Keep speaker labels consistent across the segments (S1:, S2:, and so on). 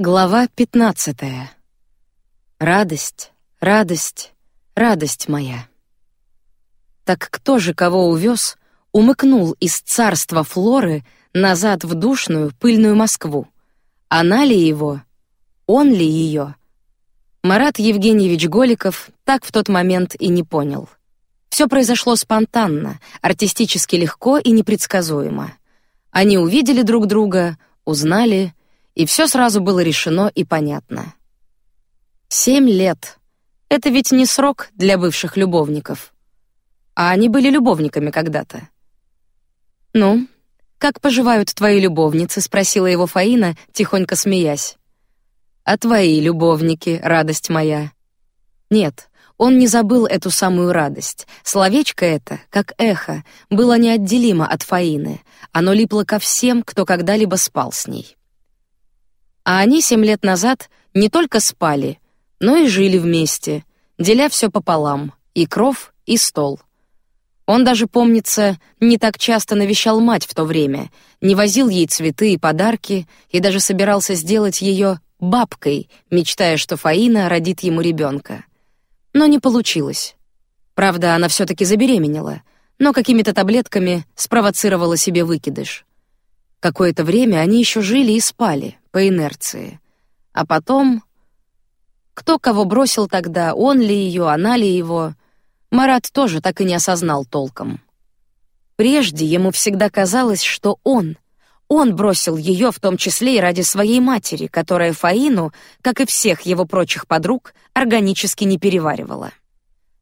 S1: Глава пятнадцатая. Радость, радость, радость моя. Так кто же кого увез, умыкнул из царства Флоры назад в душную пыльную Москву? Она ли его? Он ли ее? Марат Евгеньевич Голиков так в тот момент и не понял. Все произошло спонтанно, артистически легко и непредсказуемо. Они увидели друг друга, узнали и все сразу было решено и понятно. Семь лет. Это ведь не срок для бывших любовников. А они были любовниками когда-то. Ну, как поживают твои любовницы? спросила его Фаина, тихонько смеясь. А твои любовники, радость моя. Нет, он не забыл эту самую радость. Словечко это, как эхо, было неотделимо от Фаины. Оно липло ко всем, кто когда-либо спал с ней. А они семь лет назад не только спали, но и жили вместе, деля все пополам, и кров, и стол. Он даже, помнится, не так часто навещал мать в то время, не возил ей цветы и подарки, и даже собирался сделать ее бабкой, мечтая, что Фаина родит ему ребенка. Но не получилось. Правда, она все-таки забеременела, но какими-то таблетками спровоцировала себе выкидыш. Какое-то время они еще жили и спали по инерции. А потом... Кто кого бросил тогда, он ли ее, она ли его, Марат тоже так и не осознал толком. Прежде ему всегда казалось, что он, он бросил ее, в том числе и ради своей матери, которая Фаину, как и всех его прочих подруг, органически не переваривала.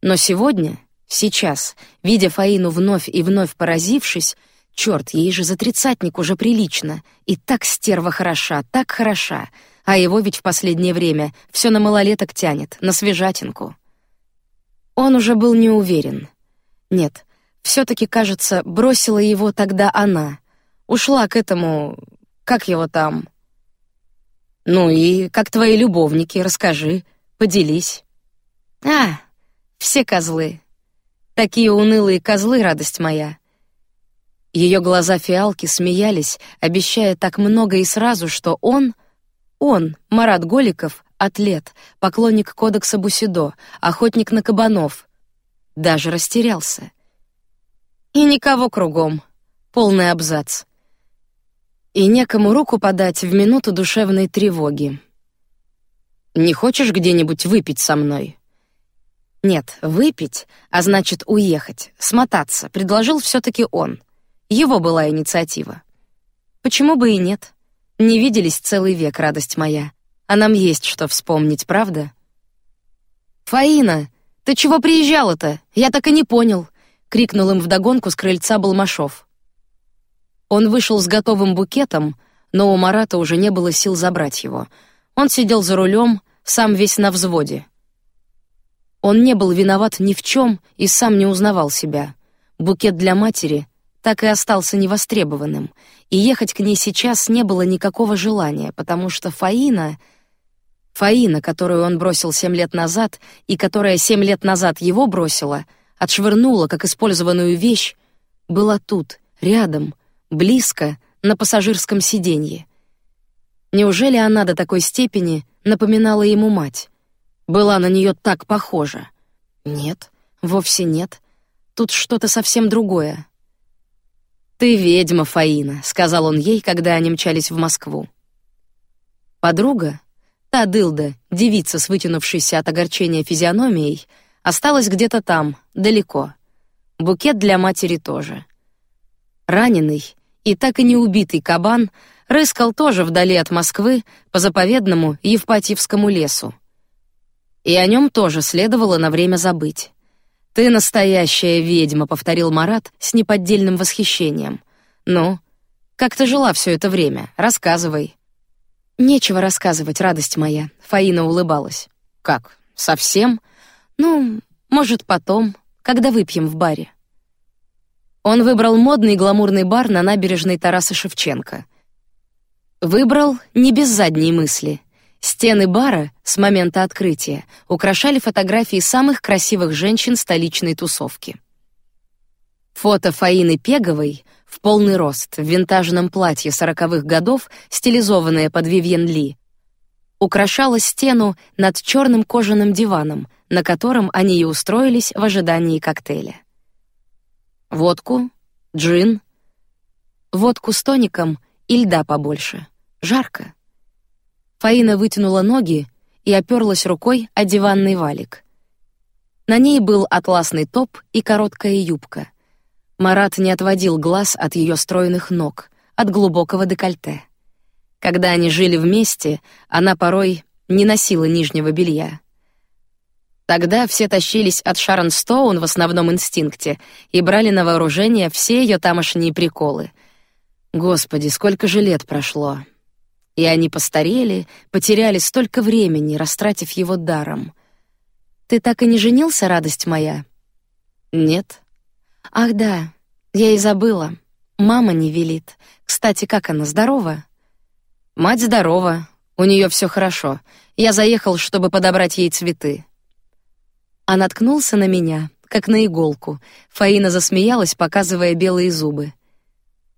S1: Но сегодня, сейчас, видя Фаину вновь и вновь поразившись, Черт, ей же за тридцатник уже прилично. И так стерва хороша, так хороша. А его ведь в последнее время все на малолеток тянет, на свежатинку. Он уже был не уверен. Нет, все-таки, кажется, бросила его тогда она. Ушла к этому... Как его там? Ну и как твои любовники, расскажи, поделись. А, все козлы. Такие унылые козлы, радость моя. Ее глаза фиалки смеялись, обещая так много и сразу, что он, он, Марат Голиков, атлет, поклонник кодекса Бусидо, охотник на кабанов, даже растерялся. И никого кругом, полный абзац. И некому руку подать в минуту душевной тревоги. Не хочешь где-нибудь выпить со мной? Нет, выпить, а значит уехать, смотаться, предложил все-таки он. Его была инициатива. Почему бы и нет? Не виделись целый век, радость моя. А нам есть что вспомнить, правда? Фаина, ты чего приезжала-то? Я так и не понял, крикнул им вдогонку с крыльца Балмашов. Он вышел с готовым букетом, но у Марата уже не было сил забрать его. Он сидел за рулем, сам весь на взводе. Он не был виноват ни в чем и сам не узнавал себя. Букет для матери так и остался невостребованным, и ехать к ней сейчас не было никакого желания, потому что Фаина, Фаина, которую он бросил семь лет назад и которая семь лет назад его бросила, отшвырнула как использованную вещь, была тут, рядом, близко, на пассажирском сиденье. Неужели она до такой степени напоминала ему мать? Была на нее так похожа? Нет, вовсе нет. Тут что-то совсем другое. Ты ведьма, Фаина, сказал он ей, когда они мчались в Москву. Подруга, та дылда, девица с вытянувшейся от огорчения физиономией, осталась где-то там, далеко. Букет для матери тоже. Раненый и так и не убитый кабан рыскал тоже вдали от Москвы по заповедному Евпатьевскому лесу. И о нем тоже следовало на время забыть. Ты настоящая ведьма, повторил Марат с неподдельным восхищением. Ну, как ты жила все это время? Рассказывай. Нечего рассказывать, радость моя. Фаина улыбалась. Как? Совсем? Ну, может, потом, когда выпьем в баре. Он выбрал модный гламурный бар на набережной Тараса Шевченко. Выбрал не без задней мысли. Стены бара с момента открытия украшали фотографии самых красивых женщин столичной тусовки. Фото Фаины Пеговой в полный рост в винтажном платье сороковых годов, стилизованное под Вивьен Ли, украшала стену над черным кожаным диваном, на котором они и устроились в ожидании коктейля. Водку, джин, водку с тоником и льда побольше. Жарко. Фаина вытянула ноги и оперлась рукой о диванный валик. На ней был атласный топ и короткая юбка. Марат не отводил глаз от ее стройных ног, от глубокого декольте. Когда они жили вместе, она порой не носила нижнего белья. Тогда все тащились от Шарон Стоун в основном инстинкте и брали на вооружение все ее тамошние приколы. Господи, сколько же лет прошло. И они постарели, потеряли столько времени, растратив его даром. Ты так и не женился, радость моя? Нет. Ах да, я и забыла. Мама не велит. Кстати, как она, здорова? Мать здорова. У нее все хорошо. Я заехал, чтобы подобрать ей цветы. А наткнулся на меня, как на иголку. Фаина засмеялась, показывая белые зубы.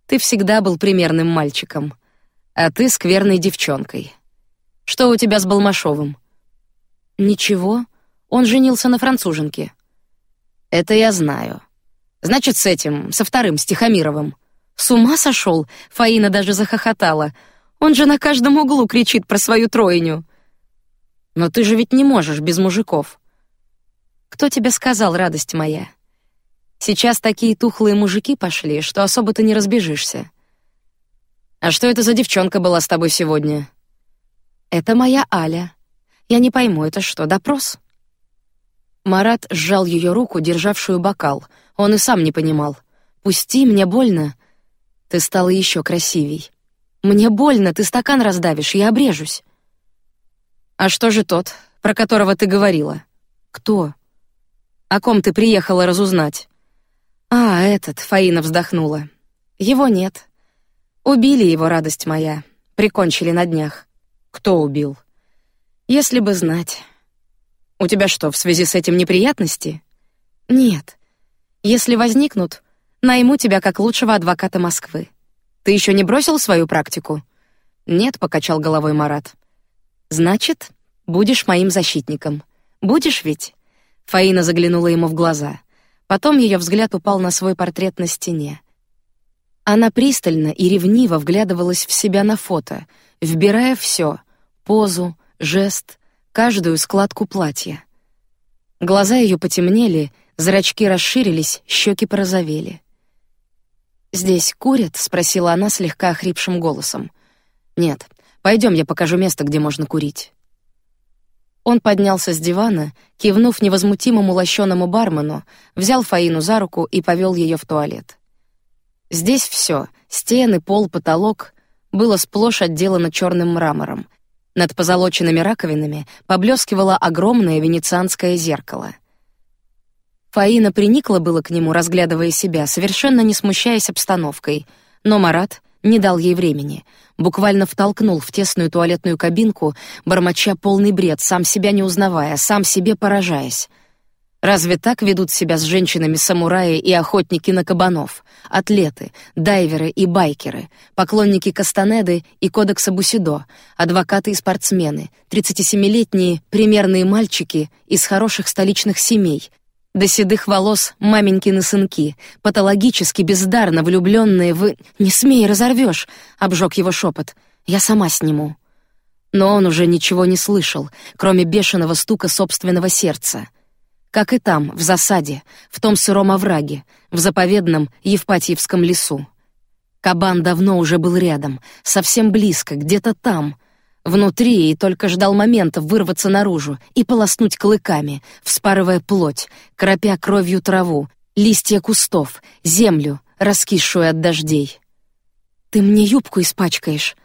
S1: Ты всегда был примерным мальчиком а ты скверной девчонкой. Что у тебя с Балмашовым? Ничего, он женился на француженке. Это я знаю. Значит, с этим, со вторым, с Тихомировым. С ума сошел? Фаина даже захохотала. Он же на каждом углу кричит про свою тройню. Но ты же ведь не можешь без мужиков. Кто тебе сказал, радость моя? Сейчас такие тухлые мужики пошли, что особо ты не разбежишься. А что это за девчонка была с тобой сегодня? Это моя Аля. Я не пойму, это что, допрос? Марат сжал ее руку, державшую бокал. Он и сам не понимал. Пусти, мне больно. Ты стала еще красивей. Мне больно, ты стакан раздавишь, я обрежусь. А что же тот, про которого ты говорила? Кто? О ком ты приехала разузнать? А, этот, Фаина вздохнула. Его нет. Убили его, радость моя. Прикончили на днях. Кто убил? Если бы знать. У тебя что, в связи с этим неприятности? Нет. Если возникнут, найму тебя как лучшего адвоката Москвы. Ты еще не бросил свою практику? Нет, покачал головой Марат. Значит, будешь моим защитником. Будешь ведь? Фаина заглянула ему в глаза. Потом ее взгляд упал на свой портрет на стене. Она пристально и ревниво вглядывалась в себя на фото, вбирая все: позу, жест, каждую складку платья. Глаза ее потемнели, зрачки расширились, щеки порозовели. Здесь курят? спросила она слегка хрипшим голосом. Нет, пойдем, я покажу место, где можно курить. Он поднялся с дивана, кивнув невозмутимому лощеному бармену, взял Фаину за руку и повел ее в туалет. Здесь все — стены, пол, потолок — было сплошь отделано черным мрамором. Над позолоченными раковинами поблескивало огромное венецианское зеркало. Фаина приникла было к нему, разглядывая себя, совершенно не смущаясь обстановкой, но Марат не дал ей времени, буквально втолкнул в тесную туалетную кабинку, бормоча полный бред, сам себя не узнавая, сам себе поражаясь. Разве так ведут себя с женщинами самураи и охотники на кабанов, атлеты, дайверы и байкеры, поклонники Кастанеды и кодекса Бусидо, адвокаты и спортсмены, 37-летние примерные мальчики из хороших столичных семей, до седых волос маменькины сынки, патологически бездарно влюбленные в «Не смей, разорвешь!» — обжег его шепот. «Я сама сниму». Но он уже ничего не слышал, кроме бешеного стука собственного сердца — как и там, в засаде, в том сыром овраге, в заповедном Евпатьевском лесу. Кабан давно уже был рядом, совсем близко, где-то там, внутри, и только ждал момента вырваться наружу и полоснуть клыками, вспарывая плоть, кропя кровью траву, листья кустов, землю, раскисшую от дождей. «Ты мне юбку испачкаешь!»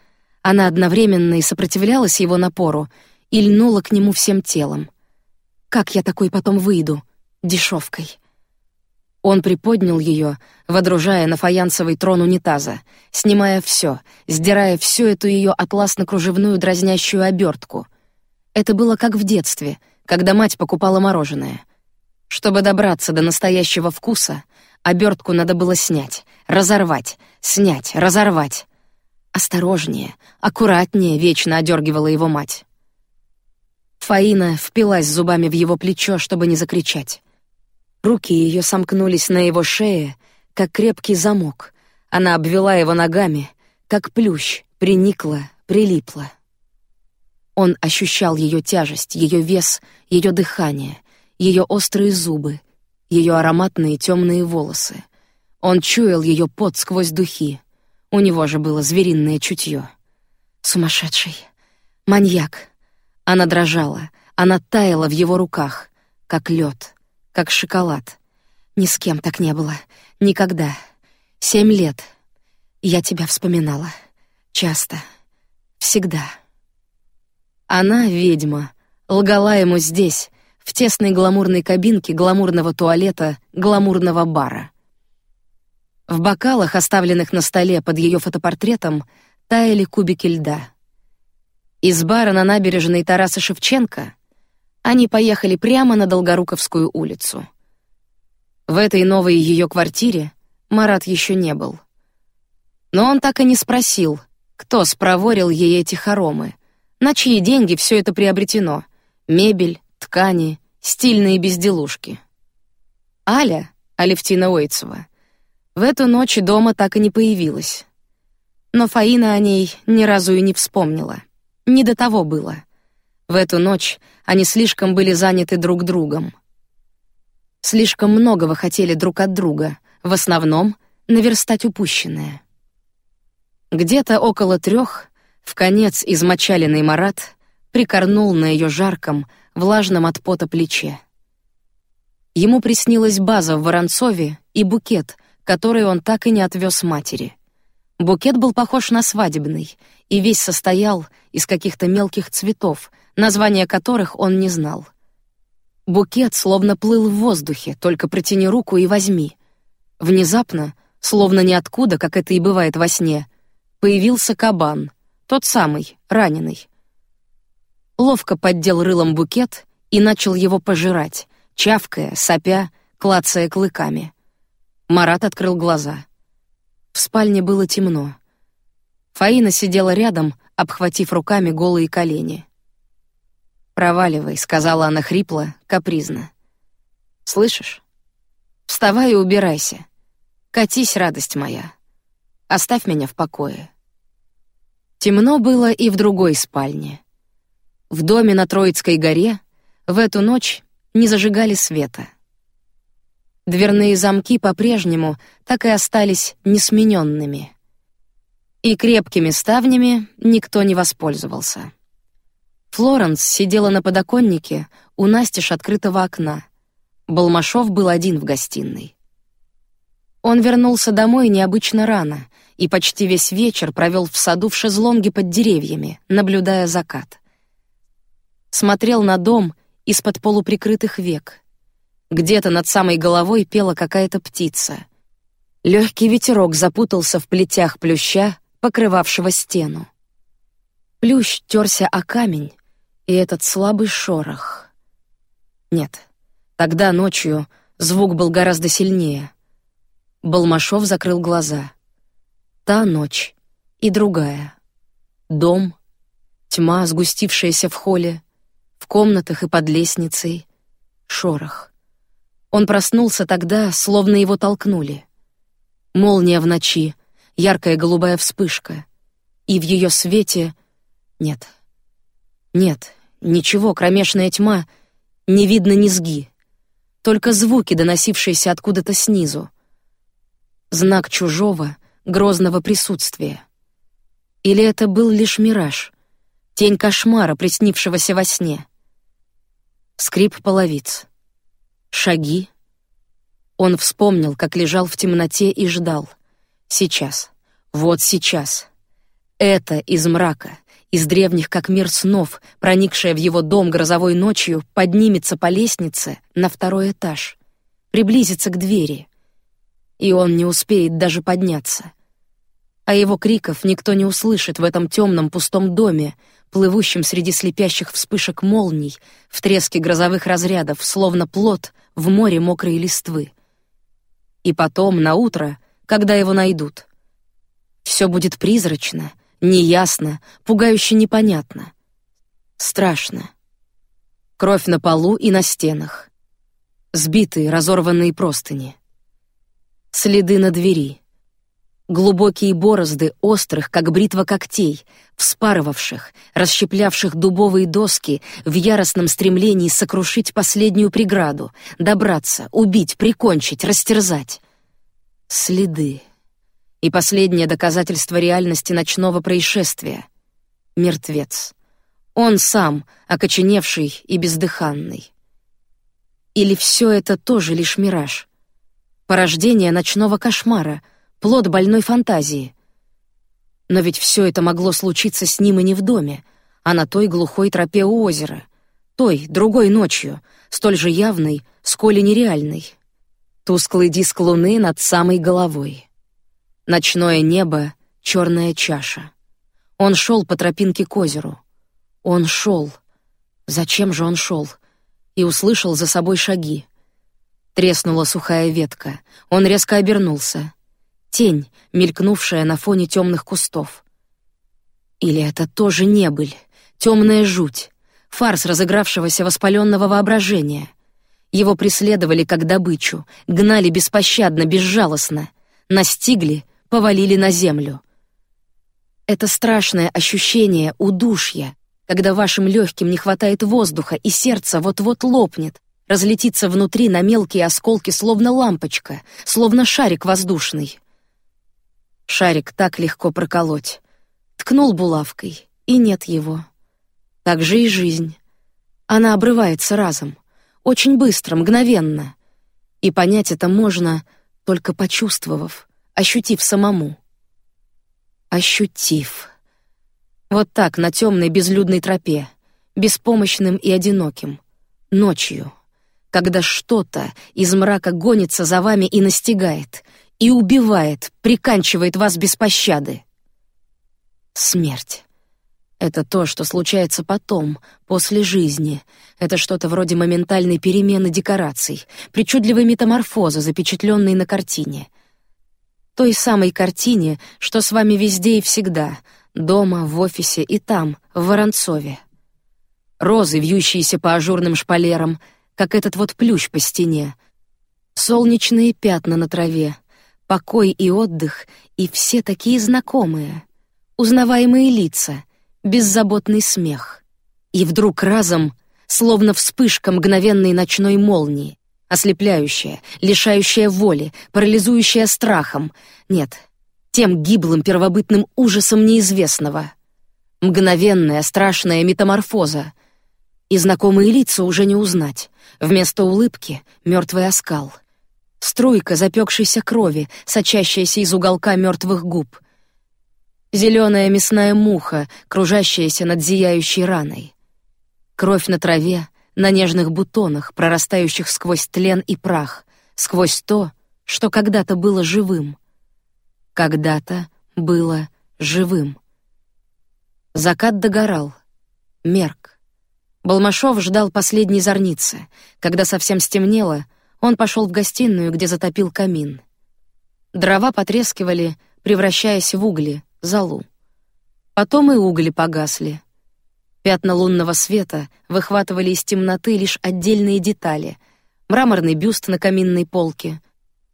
S1: Она одновременно и сопротивлялась его напору, и льнула к нему всем телом. Как я такой потом выйду? Дешевкой. Он приподнял ее, водружая на фаянсовый трон унитаза, снимая все, сдирая всю эту ее атласно-кружевную дразнящую обертку. Это было как в детстве, когда мать покупала мороженое. Чтобы добраться до настоящего вкуса, обертку надо было снять, разорвать, снять, разорвать. Осторожнее, аккуратнее, вечно одергивала его мать. Фаина впилась зубами в его плечо, чтобы не закричать. Руки ее сомкнулись на его шее, как крепкий замок. Она обвела его ногами, как плющ, приникла, прилипла. Он ощущал ее тяжесть, ее вес, ее дыхание, ее острые зубы, ее ароматные темные волосы. Он чуял ее пот сквозь духи. У него же было звериное чутье. Сумасшедший, маньяк. Она дрожала, она таяла в его руках, как лед, как шоколад. Ни с кем так не было, никогда. Семь лет. Я тебя вспоминала. Часто. Всегда. Она ведьма. Лгала ему здесь, в тесной гламурной кабинке гламурного туалета, гламурного бара. В бокалах, оставленных на столе под ее фотопортретом, таяли кубики льда. Из бара на набережной Тараса Шевченко они поехали прямо на Долгоруковскую улицу. В этой новой ее квартире Марат еще не был. Но он так и не спросил, кто спроворил ей эти хоромы, на чьи деньги все это приобретено: мебель, ткани, стильные безделушки. Аля, Алевтина Ойцева, в эту ночь дома так и не появилась. Но Фаина о ней ни разу и не вспомнила. Не до того было. В эту ночь они слишком были заняты друг другом. Слишком многого хотели друг от друга, в основном наверстать упущенное. Где-то около трех, в конец измочаленный Марат прикорнул на ее жарком, влажном от пота плече. Ему приснилась база в Воронцове и букет, который он так и не отвез матери. Букет был похож на свадебный и весь состоял из каких-то мелких цветов, названия которых он не знал. Букет словно плыл в воздухе, только протяни руку и возьми. Внезапно, словно ниоткуда, как это и бывает во сне, появился кабан, тот самый, раненый. Ловко поддел рылом букет и начал его пожирать, чавкая, сопя, клацая клыками. Марат открыл глаза. В спальне было темно. Фаина сидела рядом, обхватив руками голые колени. «Проваливай», — сказала она хрипло, капризно. «Слышишь? Вставай и убирайся. Катись, радость моя. Оставь меня в покое». Темно было и в другой спальне. В доме на Троицкой горе в эту ночь не зажигали света. Дверные замки по-прежнему так и остались несмененными. И крепкими ставнями никто не воспользовался. Флоренс сидела на подоконнике у настежь открытого окна. Балмашов был один в гостиной. Он вернулся домой необычно рано и почти весь вечер провел в саду в шезлонге под деревьями, наблюдая закат. Смотрел на дом из-под полуприкрытых век, где-то над самой головой пела какая-то птица. Легкий ветерок запутался в плетях плюща, покрывавшего стену. Плющ терся о камень, и этот слабый шорох. Нет, тогда ночью звук был гораздо сильнее. Балмашов закрыл глаза. Та ночь и другая. Дом, тьма, сгустившаяся в холле, в комнатах и под лестницей, шорох. Он проснулся тогда, словно его толкнули. Молния в ночи, яркая голубая вспышка, и в ее свете нет, нет, ничего, кромешная тьма, не видно низги, только звуки, доносившиеся откуда-то снизу. Знак чужого, грозного присутствия. Или это был лишь мираж, тень кошмара, приснившегося во сне? Скрип половиц. Шаги. Он вспомнил, как лежал в темноте и ждал. Сейчас. Вот сейчас. Это из мрака, из древних как мир снов, проникшая в его дом грозовой ночью, поднимется по лестнице на второй этаж, приблизится к двери. И он не успеет даже подняться. А его криков никто не услышит в этом темном пустом доме, плывущем среди слепящих вспышек молний, в треске грозовых разрядов, словно плод — в море мокрой листвы. И потом, на утро, когда его найдут, все будет призрачно, неясно, пугающе непонятно, страшно, Кровь на полу и на стенах. Сбитые, разорванные простыни. Следы на двери. Глубокие борозды острых, как бритва когтей, вспарывавших, расщеплявших дубовые доски в яростном стремлении сокрушить последнюю преграду, добраться, убить, прикончить, растерзать. Следы. И последнее доказательство реальности ночного происшествия. Мертвец. Он сам, окоченевший и бездыханный. Или все это тоже лишь мираж? Порождение ночного кошмара, плод больной фантазии. Но ведь все это могло случиться с ним и не в доме, а на той глухой тропе у озера, той, другой ночью, столь же явной, сколь и нереальной. Тусклый диск луны над самой головой. Ночное небо, черная чаша. Он шел по тропинке к озеру. Он шел. Зачем же он шел? И услышал за собой шаги. Треснула сухая ветка. Он резко обернулся. Тень, мелькнувшая на фоне темных кустов. Или это тоже небыль, темная жуть, фарс разыгравшегося воспаленного воображения. Его преследовали как добычу, гнали беспощадно, безжалостно, настигли, повалили на землю. Это страшное ощущение удушья, когда вашим легким не хватает воздуха и сердце вот-вот лопнет, разлетится внутри на мелкие осколки, словно лампочка, словно шарик воздушный. Шарик так легко проколоть. Ткнул булавкой, и нет его. Так же и жизнь. Она обрывается разом, очень быстро, мгновенно. И понять это можно, только почувствовав, ощутив самому. Ощутив. Вот так на темной безлюдной тропе, беспомощным и одиноким, ночью, когда что-то из мрака гонится за вами и настигает, и убивает, приканчивает вас без пощады. Смерть. Это то, что случается потом, после жизни. Это что-то вроде моментальной перемены декораций, причудливой метаморфозы, запечатленной на картине. Той самой картине, что с вами везде и всегда, дома, в офисе и там, в Воронцове. Розы, вьющиеся по ажурным шпалерам, как этот вот плющ по стене. Солнечные пятна на траве, покой и отдых, и все такие знакомые, узнаваемые лица, беззаботный смех. И вдруг разом, словно вспышка мгновенной ночной молнии, ослепляющая, лишающая воли, парализующая страхом. Нет, тем гиблым первобытным ужасом неизвестного. Мгновенная страшная метаморфоза. И знакомые лица уже не узнать. Вместо улыбки мертвый оскал. Струйка запекшейся крови, сочащаяся из уголка мертвых губ. Зеленая мясная муха, кружащаяся над зияющей раной. Кровь на траве, на нежных бутонах, прорастающих сквозь тлен и прах, сквозь то, что когда-то было живым когда-то было живым. Закат догорал, мерк. Балмашов ждал последней зорницы. Когда совсем стемнело, он пошел в гостиную, где затопил камин. Дрова потрескивали, превращаясь в угли, золу. Потом и угли погасли. Пятна лунного света выхватывали из темноты лишь отдельные детали: мраморный бюст на каминной полке,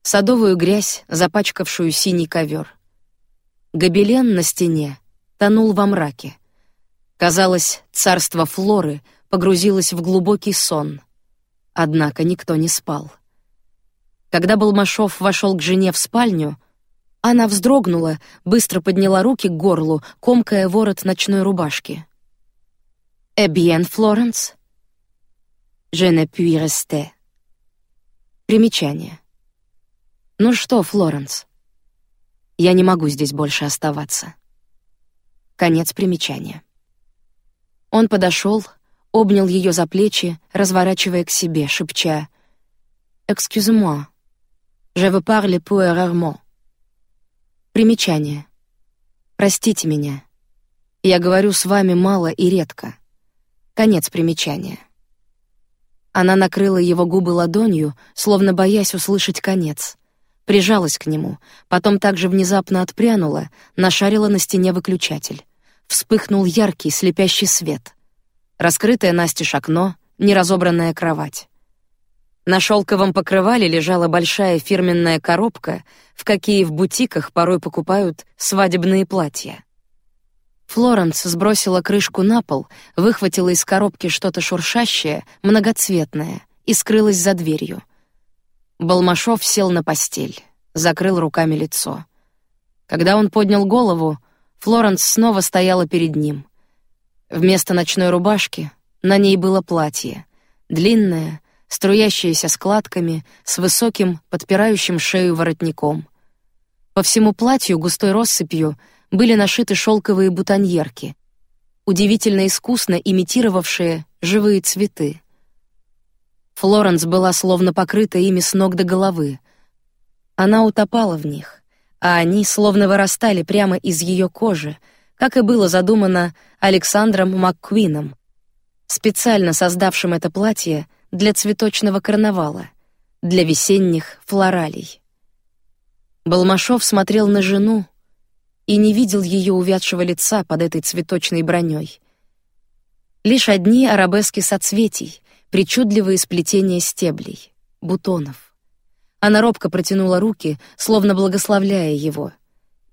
S1: садовую грязь, запачкавшую синий ковер. Гобелен на стене тонул во мраке. Казалось, царство Флоры погрузилось в глубокий сон. Однако никто не спал. Когда Балмашов вошел к жене в спальню, она вздрогнула, быстро подняла руки к горлу, комкая ворот ночной рубашки. «Eh bien, Флоренс?» «Je ne puis rester». Примечание. Ну что, Флоренс? Я не могу здесь больше оставаться. Конец примечания. Он подошел, обнял ее за плечи, разворачивая к себе, шепча: "Excuse-moi, je veux parler peu rarement". Примечание. Простите меня. Я говорю с вами мало и редко. Конец примечания. Она накрыла его губы ладонью, словно боясь услышать конец прижалась к нему, потом также внезапно отпрянула, нашарила на стене выключатель. Вспыхнул яркий слепящий свет. Раскрытое настежь окно, неразобранная кровать. На шелковом покрывале лежала большая фирменная коробка, в какие в бутиках порой покупают свадебные платья. Флоренс сбросила крышку на пол, выхватила из коробки что-то шуршащее, многоцветное и скрылась за дверью. Балмашов сел на постель, закрыл руками лицо. Когда он поднял голову, Флоренс снова стояла перед ним. Вместо ночной рубашки на ней было платье, длинное, струящееся складками, с высоким, подпирающим шею воротником. По всему платью густой россыпью были нашиты шелковые бутоньерки, удивительно искусно имитировавшие живые цветы. Флоренс была словно покрыта ими с ног до головы. Она утопала в них, а они словно вырастали прямо из ее кожи, как и было задумано Александром МакКуином, специально создавшим это платье для цветочного карнавала, для весенних флоралей. Балмашов смотрел на жену и не видел ее увядшего лица под этой цветочной броней. Лишь одни арабески соцветий, причудливые сплетения стеблей, бутонов. Она робко протянула руки, словно благословляя его.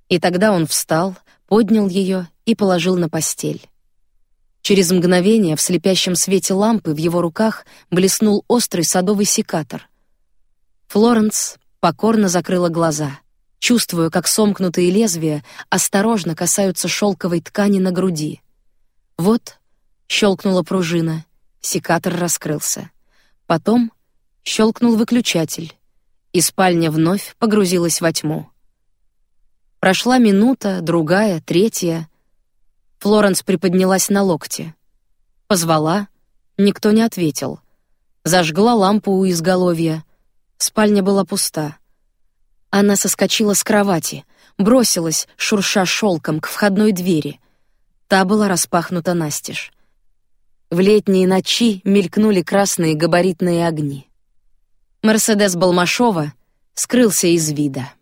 S1: И тогда он встал, поднял ее и положил на постель. Через мгновение в слепящем свете лампы в его руках блеснул острый садовый секатор. Флоренс покорно закрыла глаза, чувствуя, как сомкнутые лезвия осторожно касаются шелковой ткани на груди. Вот щелкнула пружина, секатор раскрылся. Потом щелкнул выключатель, и спальня вновь погрузилась во тьму. Прошла минута, другая, третья — Флоренс приподнялась на локте. Позвала, никто не ответил. Зажгла лампу у изголовья. Спальня была пуста. Она соскочила с кровати, бросилась, шурша шелком, к входной двери. Та была распахнута настежь. В летние ночи мелькнули красные габаритные огни. Мерседес Балмашова скрылся из вида.